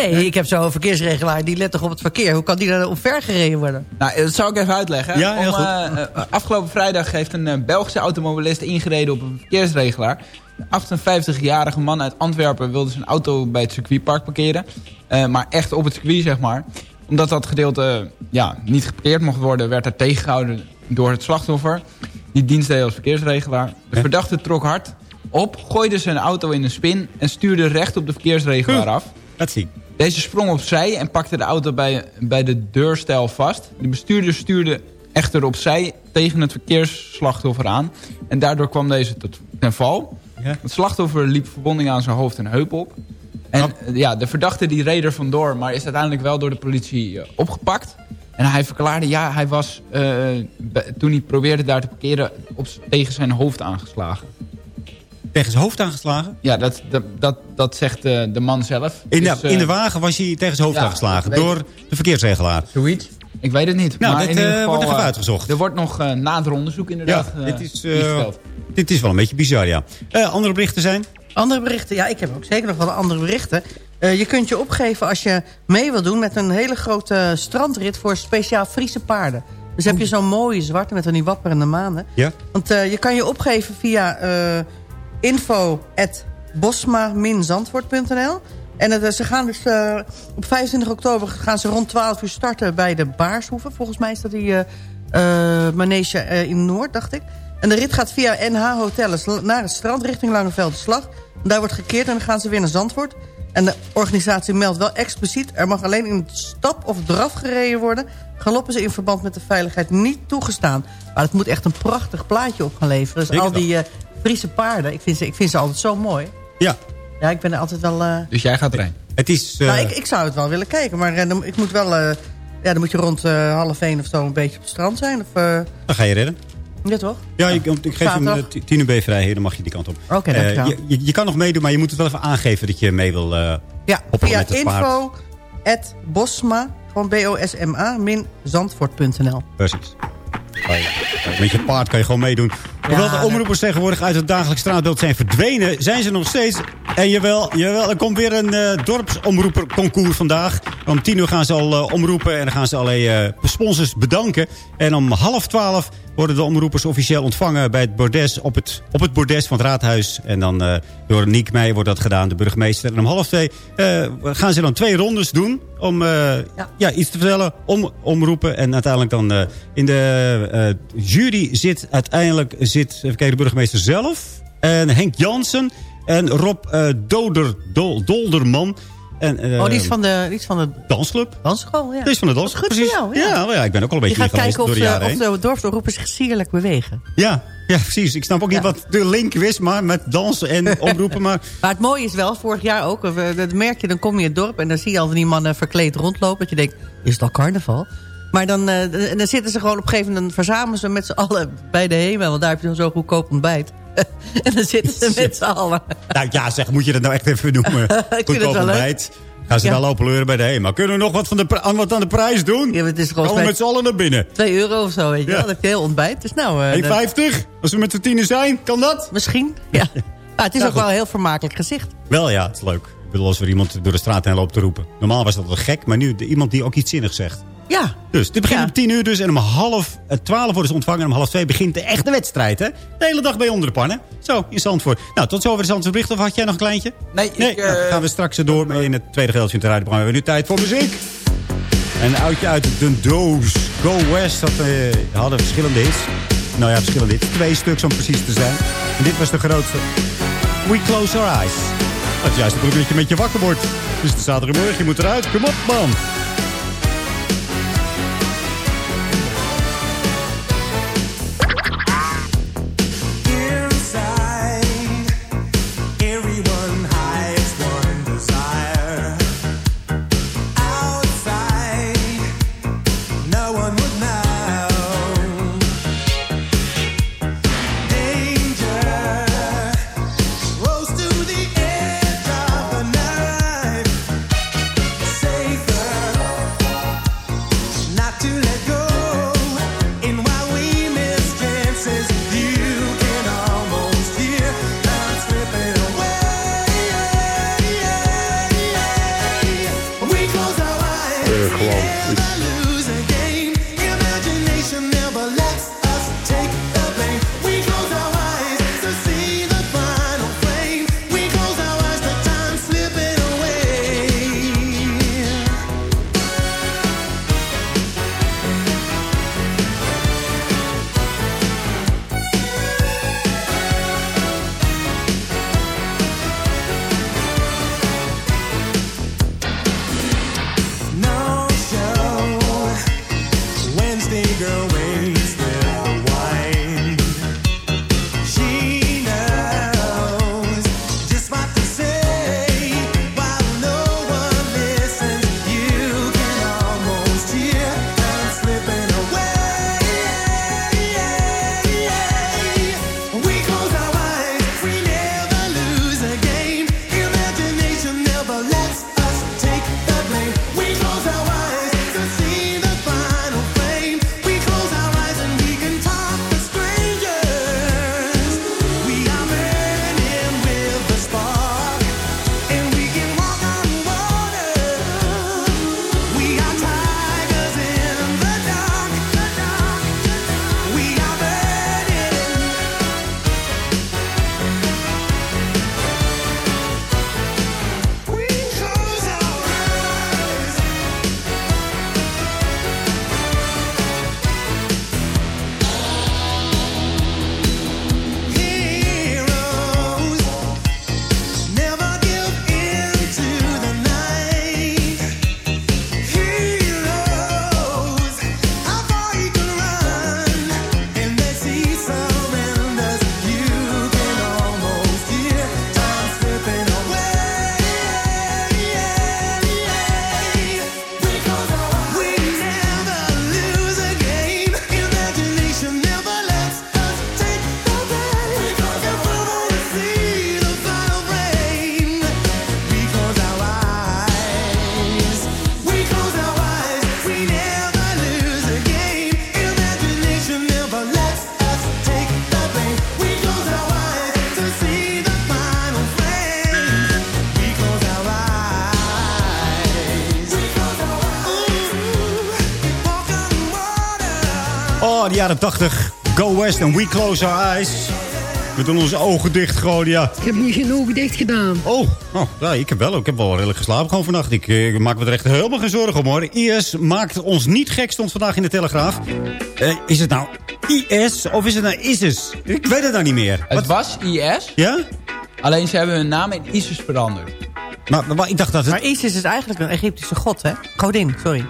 Nee, ik heb zo'n verkeersregelaar die let toch op het verkeer. Hoe kan die dan omver gereden worden? Nou, dat zou ik even uitleggen. Ja, heel Om, goed. eh, eh, afgelopen vrijdag heeft een eh, Belgische automobilist ingereden op een verkeersregelaar. Een 58-jarige man uit Antwerpen wilde zijn auto bij het circuitpark parkeren. Eh, maar echt op het circuit, zeg maar. Omdat dat gedeelte ja, niet geparkeerd mocht worden... werd er tegengehouden door het slachtoffer. Die dienst deed als verkeersregelaar. De verdachte trok hard op, gooide zijn auto in een spin... en stuurde recht op de verkeersregelaar af. Dat zie Deze sprong opzij en pakte de auto bij, bij de deurstijl vast. De bestuurder stuurde echter opzij tegen het verkeersslachtoffer aan. En daardoor kwam deze tot ten val. Het slachtoffer liep verwondingen aan zijn hoofd en heup op. En eh, ja, de verdachte die reed er vandoor, maar is uiteindelijk wel door de politie eh, opgepakt. En hij verklaarde, ja, hij was eh, toen hij probeerde daar te parkeren op, tegen zijn hoofd aangeslagen. Tegen zijn hoofd aangeslagen? Ja, dat, dat, dat, dat zegt eh, de man zelf. In de, Dus, eh, in de wagen was hij tegen zijn hoofd ja, aangeslagen door de verkeersregelaar. Zoiets? Ik weet het niet. Nou, maar dit, in ieder eh, geval, wordt er even eh, uitgezocht. Er wordt nog eh, nader onderzoek inderdaad Ja, dit is, eh. Dit is wel een beetje bizar, ja. Eh, andere berichten zijn? Andere berichten? Ja, ik heb ook zeker nog wel andere berichten. Eh, je kunt je opgeven als je mee wil doen met een hele grote strandrit... voor speciaal Friese paarden. Dus heb je zo'n mooie zwarte met van die wapperende manen. Ja. Want eh, je kan je opgeven via uh, info.bosma-zandvoort.nl. En het, eh, ze gaan dus uh, op 25 oktober gaan ze rond 12 uur starten bij de Baarshoeven. Volgens mij is dat die uh, manege in Noord, dacht ik. En de rit gaat via NH Hotels naar het strand richting Langevelde Slag. En daar wordt gekeerd en dan gaan ze weer naar Zandvoort. En de organisatie meldt wel expliciet... er mag alleen in stap of draf gereden worden. Galoppen ze in verband met de veiligheid niet toegestaan. Maar het moet echt een prachtig plaatje op gaan leveren. Dus Zeker al die uh, Friese paarden, ik vind, ze, ik vind ze altijd zo mooi. Ja. Ja, ik ben er altijd wel... Uh... Dus jij gaat erin? Het is... Uh... Nou, ik, ik zou het wel willen kijken. Maar uh, dan, ik moet wel... ja, dan moet je rond half één of zo een beetje op het strand zijn. Of, Dan ga je redden. Ja, toch? Ja, ik, ik geef hem tien uur vrij. Dan mag je die kant op. Oké, okay, uh, je, je, je, kan nog meedoen, maar je moet het wel even aangeven dat je mee wil uh, Ja, via info at bosma, gewoon B-O-S-M-A, min zandvoort.nl. Precies. Met je paard kan je gewoon meedoen. Hoewel de omroepers tegenwoordig uit het dagelijks straatbeeld zijn verdwenen... zijn ze nog steeds. En jawel, jawel er komt weer een uh, dorpsomroeperconcours vandaag. Om tien uur gaan ze al uh, omroepen en dan gaan ze allerlei uh, sponsors bedanken. En om half twaalf worden de omroepers officieel ontvangen... bij het bordes, op, het, op het bordes van het raadhuis. En dan uh, door Niek Meijer wordt dat gedaan, de burgemeester. En om half twee gaan ze dan twee rondes doen... om ja. Ja, iets te vertellen, om, omroepen. En uiteindelijk dan in de jury zit uiteindelijk... zit, even kijken, de burgemeester zelf... en Henk Jansen en Rob Doder, Dol, Dolderman. En, uh, oh, die is van de, die is van de dansclub. Dansschool, ja. Die is van de dansclub, precies. Jou, ja. Ja, ja, ik ben ook al een beetje Je gaat kijken of, door de jaren of de dorpsomroepers zich sierlijk bewegen. Ja, ja, precies. Ik snap ook niet wat de link is, maar met dansen en omroepen. Maar... maar het mooie is wel, vorig jaar ook, dat merk je, dan kom je in het dorp... en dan zie je al die mannen verkleed rondlopen. Dat je denkt, is dat carnaval? Maar dan, uh, dan zitten ze gewoon op een gegeven moment... verzamelen ze met z'n allen bij de HEMA... want daar heb je zo goedkoop ontbijt. en dan zitten ze met z'n allen. nou ja, zeg, moet je dat nou echt even noemen? goedkoop ontbijt. Gaan ze ja. wel lopen leuren bij de HEMA. Kunnen we nog wat, van de, aan, wat aan de prijs doen? Ja, het is gewoon we met z'n allen naar binnen. 2 euro of zo, weet je ja. wel. Dat heb heel ontbijt. Dus nou, uh, 1,50? Als we met z'n tienen zijn, kan dat? Misschien, ja. Ah, het is ook goed. wel een heel vermakelijk gezicht. Wel ja, het is leuk. Ik bedoel, als er iemand door de straat heen loopt te roepen. Normaal was dat wel gek, maar nu iemand die ook iets zinnigs zegt. Ja. Dus dit begint ja. om tien uur dus. En om half twaalf worden ze ontvangen. En om half twee begint de echte wedstrijd. Hè? De hele dag bij onder de pannen. Zo, in Zandvoort. Nou, tot zover de Zandvoort bericht. Of had jij nog een kleintje? Nee. nee ik, nou, gaan we straks door in het tweede gedeelte van het rijden. We hebben nu tijd voor muziek. En een oudje uit de doos. Go West. Dat uh, hadden verschillende hits. Nou ja, verschillende hits. Twee stuks om precies te zijn. En dit was de grootste. We Close Our Eyes. Dat is juist het dat je met je wakker wordt. Dus de zaterdagmorgen, je moet eruit. Kom op, man. Jaren 80. Go West en We Close Our Eyes. We doen onze ogen dicht gewoon, ja. Ik heb nu geen ogen dicht gedaan. Oh, oh ja, ik heb wel. Ik heb wel redelijk geslapen gewoon vannacht. Ik, eh, ik maak me er echt helemaal geen zorgen om, hoor. IS maakt ons niet gek, stond vandaag in de Telegraaf. Eh, is het nou IS of is het nou ISIS? Ik weet het nou niet meer. Het was IS. Ja? Alleen ze hebben hun naam in ISIS veranderd. Maar, maar, ik dacht dat het... Maar Isis is eigenlijk een Egyptische god, hè? Godin, sorry.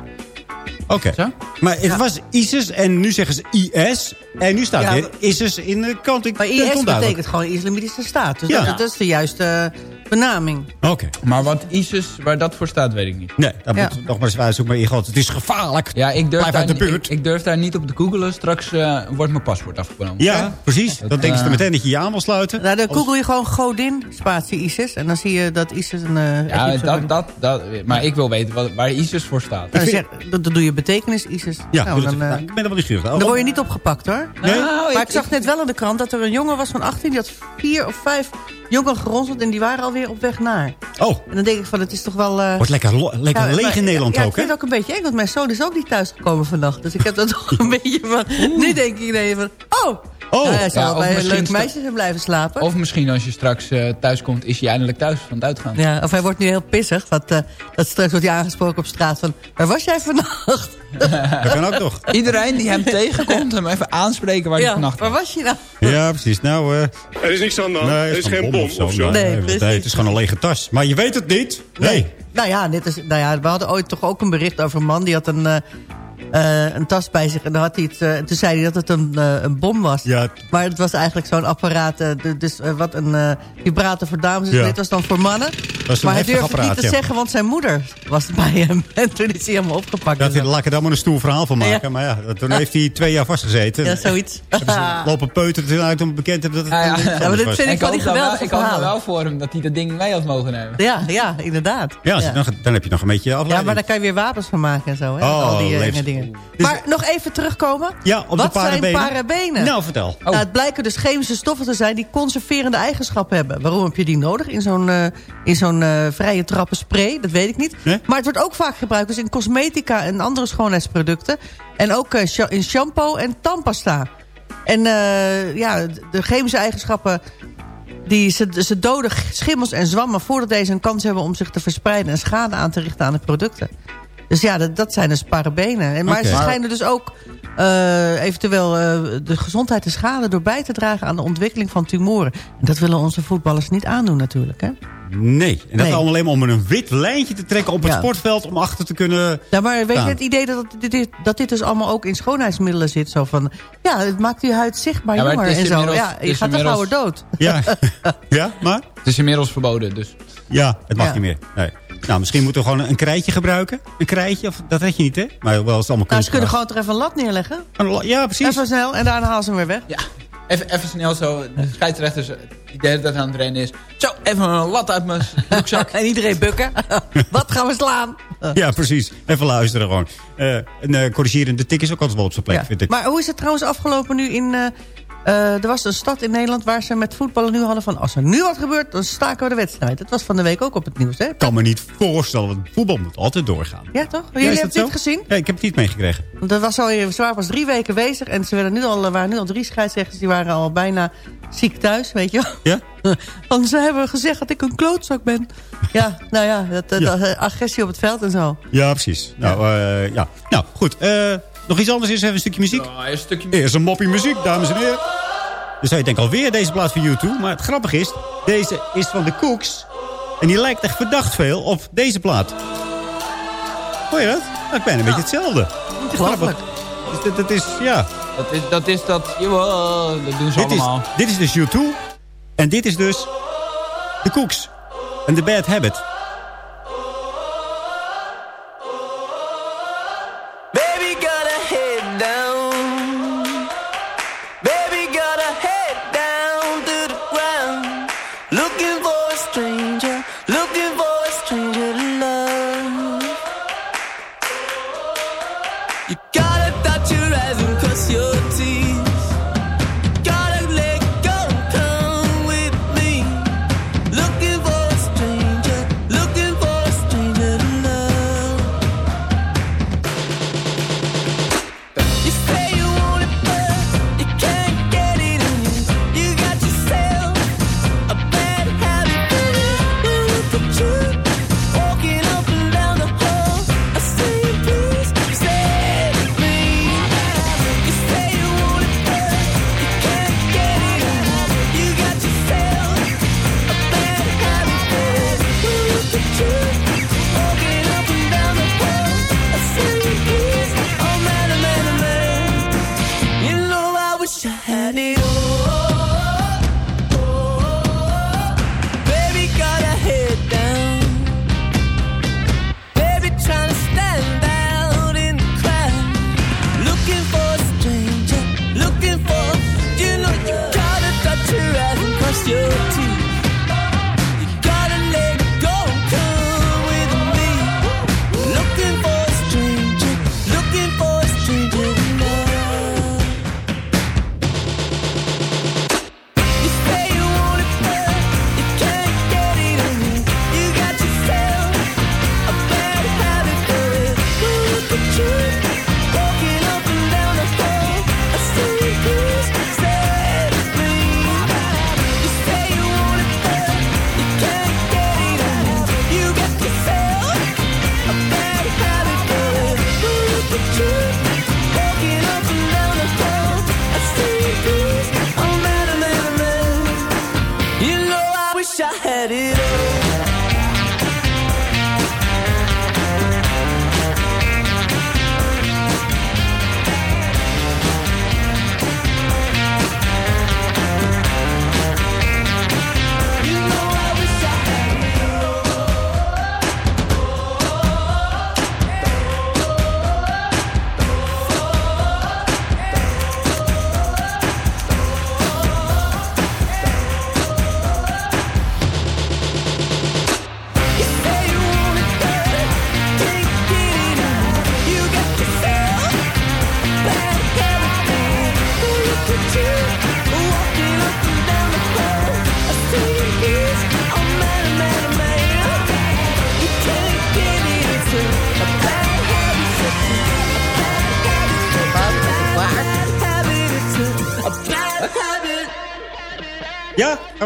Oké. Maar het was ISIS en nu zeggen ze IS. En nu staat Ja, weer ISIS in de kant. Maar IS betekent gewoon Islamitische Staat. Dus Ja. dat, dat is de juiste benaming. Oké. Maar wat ISIS, waar dat voor staat, weet ik niet. Nee, dat Ja. moet nog maar eens uitzoeken. Maar in God, het is gevaarlijk. Ja, ik durf, Blijf uit de niet- buurt. Ik, ik durf daar niet op te googelen. Straks eh, wordt mijn paspoort afgenomen. Ja, precies. Dan denken ze eh, meteen dat je je aan wil sluiten. Nou, dan google je gewoon Godin, spatie ISIS. En dan zie je dat ISIS een eh Ja, dat, dat, dat, maar ik wil weten wat, waar ISIS voor staat. Zeg- dan, dan doe je betekenis ISIS. Ja, nou, dan, het- eh, nou, ik ben er wel nieuwsgierig. dan word je niet opgepakt hoor. Nou, maar ik, zag net wel in de krant dat er een jongen was van 18... die had vier of vijf jongen geronseld en die waren alweer op weg naar. Oh, En dan denk ik van, het is toch wel... eh, wordt lekker, lekker ja, leeg maar- in Nederland ja, ook, ik hè? vind het ook een beetje eng, want mijn zoon is ook niet thuisgekomen vannacht. Dus ik heb dat toch een beetje van... Nu denk ik nee, van, oh! Oh. Nou, hij zal Ja, bij een misschien leuk meisje zijn blijven slapen. Of misschien als je straks eh, thuis komt, is hij eindelijk thuis van het uitgaan. Ja, of hij wordt nu heel pissig. Want, eh, dat straks wordt hij aangesproken op straat van... Waar was jij vannacht? Dat kan ook nog. Iedereen die hem tegenkomt, hem even aanspreken waar hij Ja, vannacht waar was. was je nou? Ja, precies. Nou, eh Er is niks aan de hand. nee, er het is een geen bom zo. of zo. Nee, Nee, nee, precies. het is gewoon een lege tas. Maar je weet het niet. Nee. Nou ja, dit is, nou ja, we hadden ooit toch ook een bericht over een man... die had een, eh, een tas bij zich en dan had hij het, eh, toen zei hij dat het een, eh, een bom was. Ja, Maar het was eigenlijk zo'n apparaat, eh, dus wat een eh, vibrator voor dames is. Ja. Dit was dan voor mannen. Dat is een maar hij durfde het apparaat, niet te ja. zeggen, want zijn moeder was bij hem. En toen is hij helemaal opgepakt. dat, laat ik er allemaal een stoer verhaal van maken. Ja. Maar ja, toen heeft hij twee jaar vastgezeten. Ja, zoiets. Hebben ze lopen peuteren toen uit om bekend te hebben dat het Ja, ja. iets Ja, maar dit vind ik die dan wel- geweldige Ik hoop dan verhalen. wel voor hem dat hij dat ding mee had mogen nemen. Ja, ja, inderdaad. Ja, als je ja. Dan, dan heb je nog een beetje Ja, afleiding. maar daar kan je weer wapens van maken en zo. Hè? Oh, Dingen. Dus- maar nog even terugkomen. Ja, op de Wat zijn parabenen. parabenen? Nou, vertel. Nou, het blijken dus chemische stoffen te zijn die conserverende eigenschappen hebben. Waarom heb je die nodig in zo'n eh, in zo'n eh, vrije trappen spray? Dat weet ik niet. Nee? Maar het wordt ook vaak gebruikt dus in cosmetica en andere schoonheidsproducten. En ook eh, in shampoo en tandpasta. En ja, de chemische eigenschappen... Die, ze, ze doden schimmels en zwammen voordat deze een kans hebben om zich te verspreiden... en schade aan te richten aan de producten. Dus ja, dat, dat zijn dus parabenen. En, maar ze schijnen dus ook eh, eventueel eh, de gezondheid te schaden... door bij te dragen aan de ontwikkeling van tumoren. En dat willen onze voetballers niet aandoen natuurlijk, hè? Nee. En dat Nee. allemaal alleen maar om een wit lijntje te trekken op het Ja. sportveld... om achter te kunnen Ja, maar weet je het idee dat dit, dit- dat dit dus allemaal ook in schoonheidsmiddelen zit? Zo van, ja, het maakt je huid zichtbaar Ja, maar het jonger en zo. Ja, je gaat toch gauwer dood. Ja. ja, maar? Het is inmiddels verboden, dus... Ja, het mag Ja. niet meer. Nee. Nou, misschien moeten we gewoon een krijtje gebruiken. Een krijtje, of, dat weet je niet, hè? Maar wel is het allemaal Nou, ze kunnen gewoon toch even een lat neerleggen? Een la- Ja, precies. Even snel en daarna halen ze hem weer weg. Ja, even, even snel zo. De scheidsrechter is- die de hele tijd aan het rennen is. Zo, even een lat uit mijn broekzak. en iedereen bukken. Wat gaan we slaan? Ja, precies. Even luisteren gewoon. Eh, een eh, corrigerende tik is ook altijd wel op zijn plek, Ja. vind ik. Maar hoe is het trouwens afgelopen nu in... eh, eh, er was een stad in Nederland waar ze met voetballen nu hadden van... als er nu wat gebeurt, dan staken we de wedstrijd. Dat was van de week ook op het nieuws, hè? Ik kan me niet voorstellen, want voetbal moet altijd doorgaan. Ja, toch? Ja, Jullie hebben het niet gezien? Ja, ik heb het niet meegekregen. Want dat was al zwaar was drie weken bezig. En ze werden nu al, er waren nu al drie scheidsrechters. Die waren al bijna ziek thuis, weet je wel. Ja? Want ze hebben gezegd dat ik een klootzak ben. Ja, nou ja, dat, dat- Ja. dat- agressie op het veld en zo. Ja, precies. Nou, eh, ja. nou goed. Eh, nog iets anders is even een stukje muziek. Ja, een stukje Eerst een moppie muziek, dames en heren. Dus zou je denken alweer deze plaats van YouTube. Maar het grappige is, deze is van de Cooks. En die lijkt echt verdacht veel op deze plaat. Hoor je dat? Nou, ik ben een beetje hetzelfde. Ongelooflijk. Dus dat, dat is, ja. Dat is dat, is dat jawel, dat doen ze Dit is, allemaal. dit is dus U2. En dit is dus de Cooks. En The Bad Habit.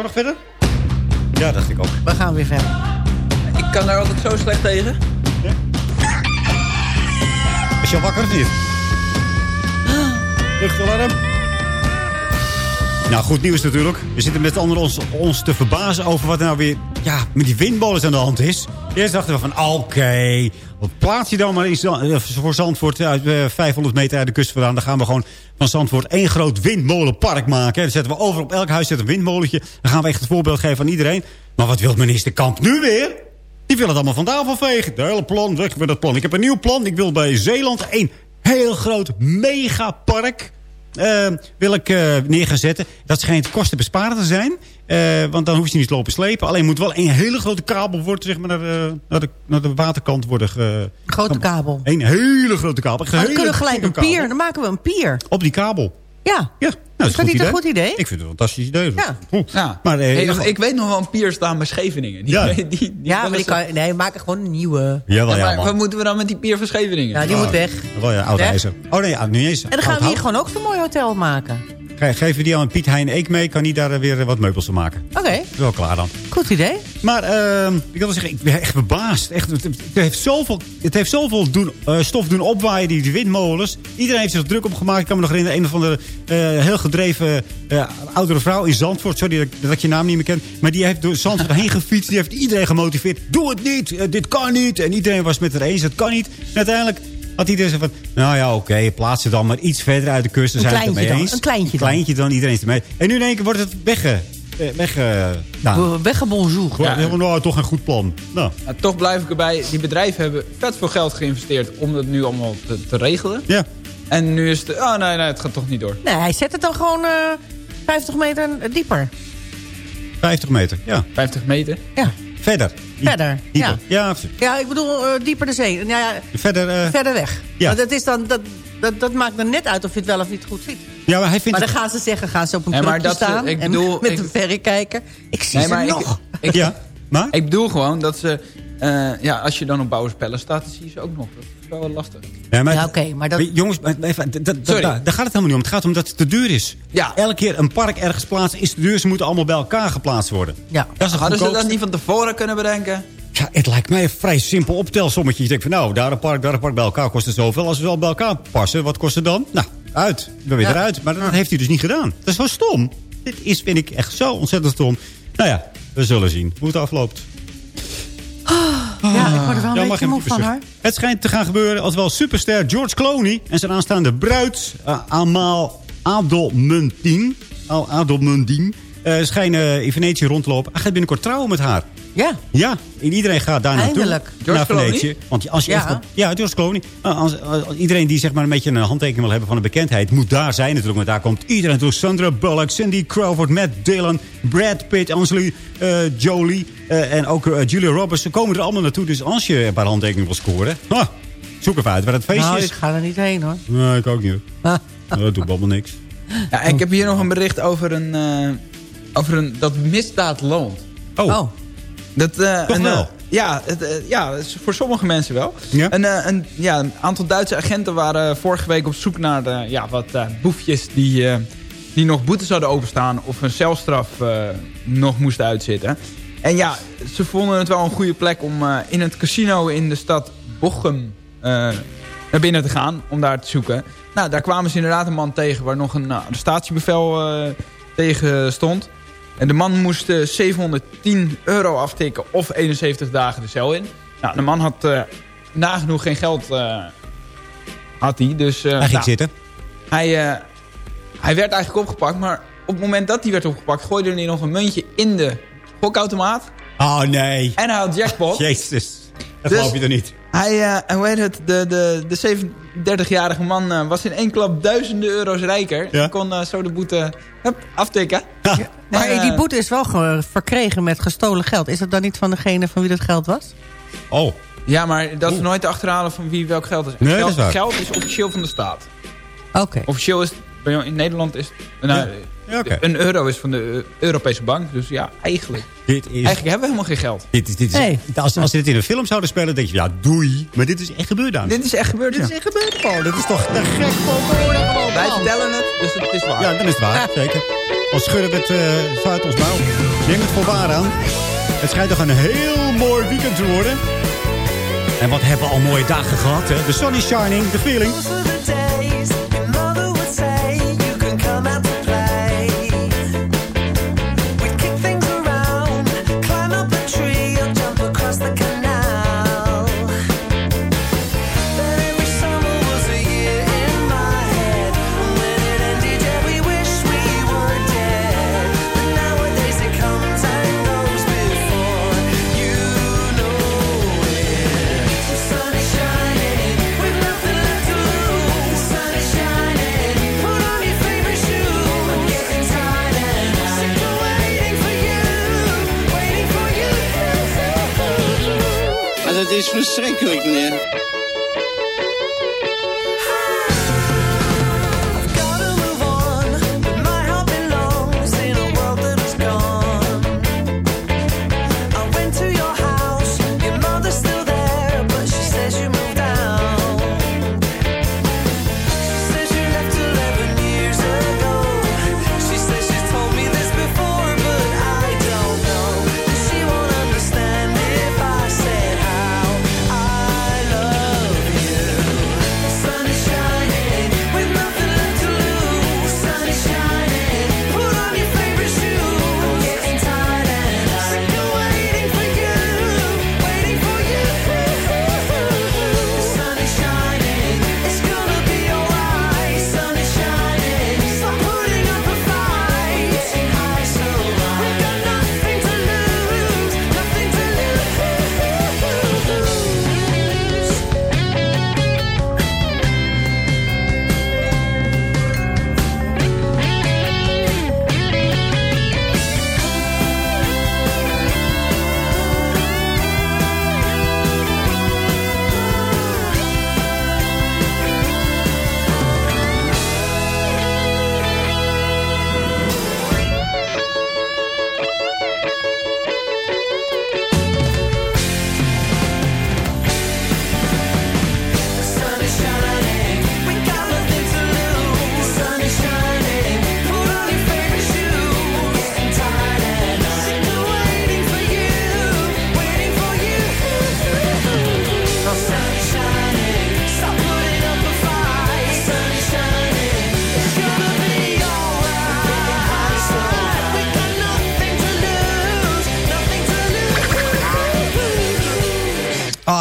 Gaan we nog verder? Ja, dacht ik ook. We gaan weer verder. Ik kan daar altijd zo slecht tegen. Is je al wakker of niet? Luchtalarm? Nou, goed nieuws natuurlijk. We zitten met anderen ons, te verbazen over wat er nou weer ja, met die windmolens aan de hand is. Eerst dachten we van, oké, wat plaats je dan maar in, eh, voor Zandvoort uit eh, 500 meter uit de kust vandaan. Dan gaan we gewoon van Zandvoort één groot windmolenpark maken. Dan zetten we over op elk huis zetten een windmolentje. Dan gaan we echt het voorbeeld geven aan iedereen. Maar wat wil minister Kamp nu weer? Die wil het allemaal van tafel vegen. De hele plan, weg met dat plan. Ik heb een nieuw plan. Ik wil bij Zeeland een heel groot megapark eh, wil ik eh, neer gaan zetten. Dat schijnt kostenbesparend te zijn. Eh, want dan hoef je niet te lopen slepen. Alleen moet wel een hele grote kabel worden, zeg maar, naar, de, naar, de, naar de waterkant worden. Ge... Grote kabel. Een hele grote kabel. Een Dan hele kunnen we gelijk een pier. Dan maken we een pier. Op die kabel. Ja. Ja, nou, Is dat niet een goed idee? Ik vind het een fantastisch idee. Ja. Ja. Maar, eh, Hey, nog- ik weet nog wel een pier staan bij Scheveningen. Die, Ja. die, die, Ja, maar die kan, nee, we maken gewoon een nieuwe. Ze- ja, maar man. wat moeten we dan met die pier van Scheveningen? Ja, die moet weg. Wel ja, oud Weg. ijzer. Oh nee, ja, niet eens. En dan gaan we hier gewoon ook zo'n mooi hotel maken. Ge- Geven die aan Piet Hein Eek mee, kan hij daar eh, weer eh, wat meubels van maken. Oké, Wel klaar dan. goed idee. Maar ehm, ik wil zeggen, ik ben echt verbaasd. Echt, het, heeft zoveel, het heeft zoveel doen, eh, stof doen opwaaien, die, windmolens. Iedereen heeft zich druk op gemaakt. Ik kan me nog herinneren, een of andere heel gedreven oudere vrouw in Zandvoort. Sorry dat, ik- dat ik je naam niet meer ken. Maar die heeft door Zandvoort heen gefietst. Die heeft iedereen gemotiveerd. Doe het niet, dit kan niet. En iedereen was met haar eens, het kan niet. En uiteindelijk had iedereen zo van... Nou ja, oké, plaats ze dan maar iets verder uit de kust. Dan Een het kleintje dan, eens. een kleintje dan. kleintje dan. Iedereen is ermee. En nu in één keer wordt het wegge... eh, wegge nou, Weggebonjour. ja. helemaal nou, toch een goed plan. Nou, Nou, toch blijf ik erbij. Die bedrijven hebben vet veel geld geïnvesteerd om dat nu allemaal te, te regelen. ja. En nu is het... Oh nee, nee, het gaat toch niet door. Nee, hij zet het dan gewoon eh 50 meter dieper. 50 meter, ja. 50 meter. Ja, Verder. verder. Dieper. Ja. Ja, absoluut. ja, ik bedoel eh, dieper de zee. Ja, ja, Verder, eh, verder weg. Ja. Want dat, is dan, dat, dat, dat maakt dan net uit of je het wel of niet goed ziet. ja, maar hij vindt Maar dan het- gaan ze zeggen, gaan ze op een Nee, ze- staan. ik en met ik- een verrekijker. Ik zie Nee, ze maar nog. ik, Ja, maar? ik bedoel gewoon dat ze... eh, ja, als je dan op bouwenspellen staat, dan zie je ze ook nog. Dat is wel lastig. Ja, maar Ja, oké, maar dat... Jongens, even, dat, dat, Sorry. daar, gaat het helemaal niet om. Het gaat om dat het te duur is. Ja. Elke keer een park ergens plaatsen is te duur. Ze moeten allemaal bij elkaar geplaatst worden. Ja. Dat Hadden ze dat niet van tevoren kunnen bedenken? Ja, het lijkt mij een vrij simpel optelsommetje. Je denkt van nou, daar een park, daar een park bij elkaar kost het zoveel. Als we wel bij elkaar passen, wat kost het dan? Nou, uit. Ik ben weer Ja. eruit. Maar dat heeft hij dus niet gedaan. Dat is wel stom. Dit is, vind ik, echt zo ontzettend stom. Nou ja, we zullen zien hoe het afloopt. Ja, ik word er wel een beetje je moe van, hoor. Het schijnt te gaan gebeuren als wel superster George Clooney... en zijn aanstaande bruid uh, Amal Adelmundien... Al. Eh, schijnen in Venetië rond te lopen. Hij gaat binnenkort trouwen met haar. Ja, Ja, en iedereen gaat daar naartoe. Eindelijk. George naar? Venetië. Want als je Ja. echt, ja, George Clooney. Nou, Als, als- als iedereen die zeg maar een beetje een handtekening wil hebben van een bekendheid... moet daar zijn natuurlijk. Want daar komt iedereen toe. Sandra Bullock, Cindy Crawford, Matt Dillon... Brad Pitt, Angelina eh, Jolie eh, en ook eh, Julia Roberts. Ze komen er allemaal naartoe. Dus als je een paar handtekeningen wil scoren... ha, zoek even uit waar het feestje nou, is. ik ga er niet heen, hoor. Nee, ik ook niet. hoor. Nou, dat doet allemaal niks. Ja, ik heb hier nog een bericht over een... eh, over een dat misdaad loont. Oh, Oh, Dat, eh, Toch een, wel? eh, ja, het, eh, ja, voor sommige mensen wel. Ja? Een, eh, een, ja, een aantal Duitse agenten waren vorige week op zoek naar de, ja, wat eh, boefjes die, eh, die nog boetes hadden openstaan of een celstraf eh, nog moesten uitzitten. En ja, ze vonden het wel een goede plek om eh, in het casino in de stad Bochum eh, naar binnen te gaan om daar te zoeken. Nou, daar kwamen ze inderdaad een man tegen waar nog een eh, arrestatiebevel eh, tegen stond. En de man moest eh, 710 euro aftikken of 71 dagen de cel in. Nou, de man had eh, nagenoeg geen geld. eh, had hij, dus, eh, hij ging nou, zitten. hij, eh, hij werd eigenlijk opgepakt, maar op het moment dat hij werd opgepakt... gooide hij nog een muntje in de gokautomaat. Oh, nee. En hij had jackpot. Jezus. Dat Dus- geloof je er niet. Hij, eh, en hoe heet het, de, de, de 37-jarige man eh, was in één klap duizenden euro's rijker. Ja. En kon eh, zo de boete hup, aftikken. maar En, eh, die boete is wel ge- verkregen met gestolen geld. Is dat dan niet van degene van wie dat geld was? Oh. Ja, maar dat is nooit te achterhalen van wie welk geld is. Nee, geld, dat is waar. geld is officieel van de staat. Oké. Officieel is, in Nederland is... Nou, Ja, oké. Een euro is van de eh, Europese bank. Dus ja, eigenlijk. Dit is... Eigenlijk hebben we helemaal geen geld. Dit dit is, als, als ze dit in een film zouden spelen, denk je, ja, doei. Maar dit is echt gebeurd, dames. Dit is echt gebeurd, Dit ja. is echt gebeurd, gewoon. Dit is toch te gek gewoon. Wij vertellen het, dus het is waar. Ja, dan is het waar, zeker. Als schudden we het uh, uit ons mouw. Neem het voor waar aan. Het schijnt toch een heel mooi weekend te worden. En wat hebben we al mooie dagen gehad, hè? The sun is shining, the feeling. En dat is verschrikkelijk, meneer.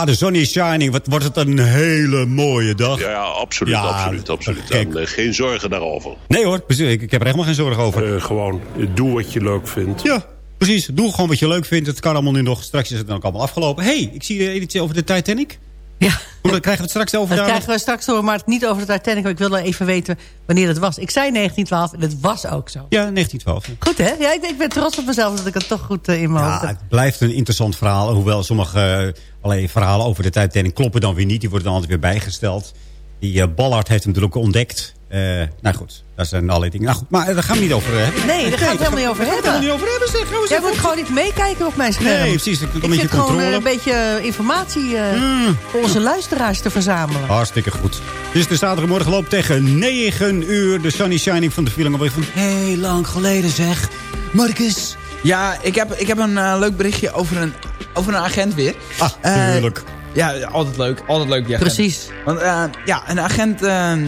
De zon is shining. Wat wordt het een hele mooie dag. Ja, ja absoluut, Ja, absoluut, absoluut. kijk. En, eh, geen zorgen daarover. Nee hoor, ik, ik heb er helemaal geen zorgen over. Eh, gewoon, doe wat je leuk vindt. Ja, precies. Doe gewoon wat je leuk vindt. Het kan allemaal nu nog. Straks is het dan ook allemaal afgelopen. hey, ik zie eh, iets over de Titanic. Ja. Hoe, dan krijgen we het straks over Dat krijgen we straks door, maar het niet over de Titanic. Maar ik wilde even weten wanneer het was. Ik zei 1912 en het was ook zo. Ja, 1912. ja. Goed hè? Ja, ik, ik ben trots op mezelf dat ik het toch goed eh, in mijn hoofd Ja, heb. het blijft een interessant verhaal. Hoewel sommige allerlei verhalen over de Titanic kloppen dan weer niet. Die worden dan altijd weer bijgesteld. Die eh, Ballard heeft hem natuurlijk ook ontdekt. Eh, nou goed, dat zijn allerlei dingen. Nou goed, maar eh, daar gaan we niet over hebben. Nee, daar gaan we het helemaal niet over daar gaan we hebben. het helemaal niet over hebben. Zeg. Gaan we Jij even- gewoon niet meekijken op mijn scherm. Nee, precies. Ik, Ik een beetje zit gewoon een beetje informatie eh, voor onze luisteraars te verzamelen. Hartstikke goed. Dus de zaterdagmorgen loopt tegen 9 uur. De Sunny Shining van de film alweer van heel lang geleden zeg. Marcus. Ja, ik heb, ik heb een eh, leuk berichtje over een, over een agent weer. Ah, Eh, tuurlijk. ja, altijd leuk. Altijd leuk, die agent. Precies. Want eh, ja, een agent... eh, eh,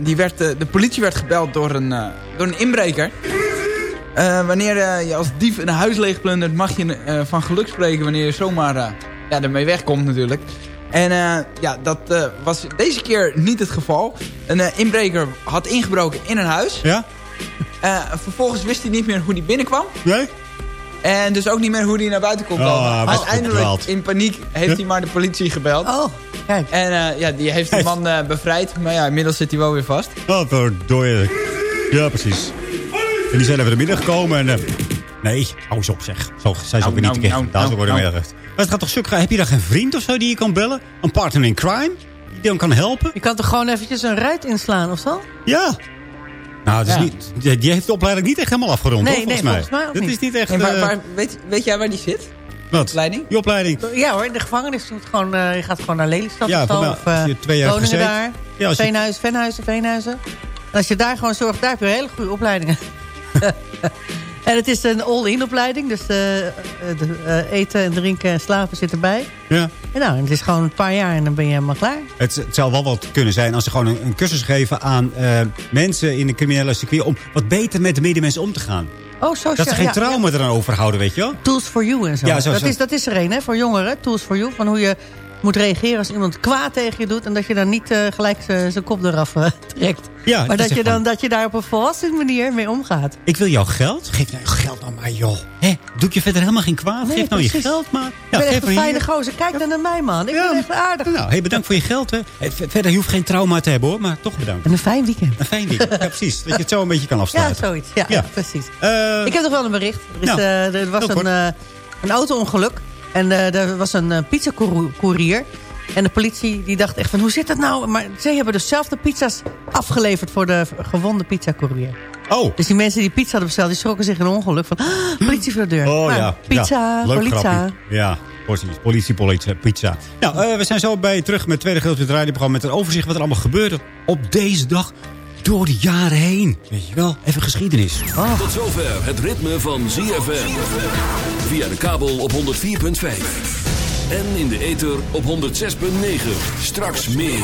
die werd, de politie werd gebeld door een, door een inbreker. Wanneer je als dief een huis leegplundert... mag je van geluk spreken wanneer je zomaar ja, ermee wegkomt natuurlijk. En ja, dat was deze keer niet het geval. Een inbreker had ingebroken in een huis. Ja? Eh, vervolgens wist hij niet meer hoe hij binnenkwam. Nee? En dus ook niet meer hoe hij naar buiten kon Oh, komen. Uiteindelijk, in paniek, heeft hij maar de politie gebeld. Oh, kijk. En eh, ja, die heeft die man eh, bevrijd. Maar ja, inmiddels zit hij wel weer vast. Oh, verdorie. Ja, precies. En die zijn even er midden gekomen en... nee, hou eens op zeg. Zo zijn ze Nou, ook weer niet te nou, krijgen. nou, Daar nou, worden we nou. Maar het gaat toch stuk. Heb je daar geen vriend of zo die je kan bellen? Een partner in crime? Die dan kan helpen? Je kan toch gewoon eventjes een ruit inslaan of zo? Ja. Nou, het is Ja. niet, die- die heeft de opleiding niet echt helemaal afgerond, Nee, hoor, volgens nee, mij. volgens mij Dat niet. is niet echt... En waar, eh, waar- weet, weet jij waar die zit? wat? Opleiding? Die opleiding. Ja hoor, in de gevangenis doet gewoon, eh, je gaat gewoon naar Lelystad Ja, of zo. Of eh, als je twee jaar daar. Ja, als je- Venhuizen, Veenhuizen. En als je daar gewoon zorgt, daar heb je hele goede opleidingen. en het is een all-in opleiding. Dus eh, eh, de, eh, eten en drinken en slapen zit erbij. Ja. En nou, het is gewoon een paar jaar en dan ben je helemaal klaar. Het, het zou wel wat kunnen zijn als ze gewoon een, een cursus geven aan mensen in de criminele circuit... om wat beter met de medemensen om te gaan. Oh, zo Dat ze geen trauma eraan overhouden, weet je wel? Tools for you en zo. Ja, zo- dat, zo. Is, dat is er een, hè, voor jongeren. Tools for you. Van hoe je moet reageren als iemand kwaad tegen je doet... en dat je dan niet eh, gelijk zijn kop eraf eh, trekt. Ja, maar dat je dan, dat je daar op een volwassen manier mee omgaat. Ik wil jouw geld. Geef nou je geld nou maar, joh. Hè? Doe ik je verder helemaal geen kwaad? Nee, geef nou je geld maar. ik ben echt een fijne hier. gozer. Kijk dan naar mij, man. Ik ben echt aardig. Nou, hey, bedankt voor je geld. Hè. Verder, je hoeft geen trauma te hebben, hoor. Maar toch bedankt. En een fijn weekend. Een fijn weekend. Ja, precies. Dat je het zo een beetje kan Ja, afsluiten. zoiets. Ja, Ja. ja. precies. Eh, ik heb nog wel een bericht. Er, is, nou, er was een, een auto-ongeluk. En eh er was een uh, pizzacourier. En de politie die dacht echt van, hoe zit dat nou? Maar zij hebben dus zelf de pizza's afgeleverd voor de gewonde pizzacourier. Oh. Dus die mensen die pizza hadden besteld, die schrokken zich een ongeluk van... "Ah, politie voor de deur. Oh Maar ja. Pizza, ja. Politie. Ja, precies. Politie, politie, pizza. Nou, eh, we zijn zo bij terug met het tweede gedeelte van het radioprogramma... met een overzicht wat er allemaal gebeurde op deze dag door de jaren heen. Weet je wel, even geschiedenis. Tot zover het ritme van ZFM. Via de kabel op 104.5. En in de ether op 106.9. Straks meer.